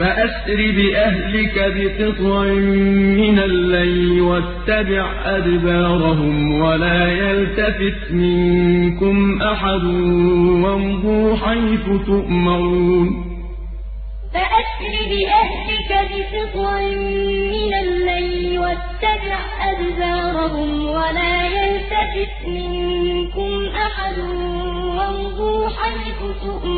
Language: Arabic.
فَأَسْرِ بِأَهْلِكَ بِقِطْعٍ مِّنَ اللَّيْلِ وَاتَّبِعْ أَدْبَارَهُمْ وَلَا يَلْتَفِتْ مِنكُمْ أَحَدٌ وَامْضُوا حَيْثُ تُؤْمَرُونَ. فَأَسْرِ بِأَهْلِكَ بِقِطْعٍ مِّنَ اللَّيْلِ وَاتَّبِعْ أَدْبَارَهُمْ وَلَا يَلْتَفِتْ مِنكُمْ أَحَدٌ وَامْضُوا حَيْثُ تُؤْمَرُونَ.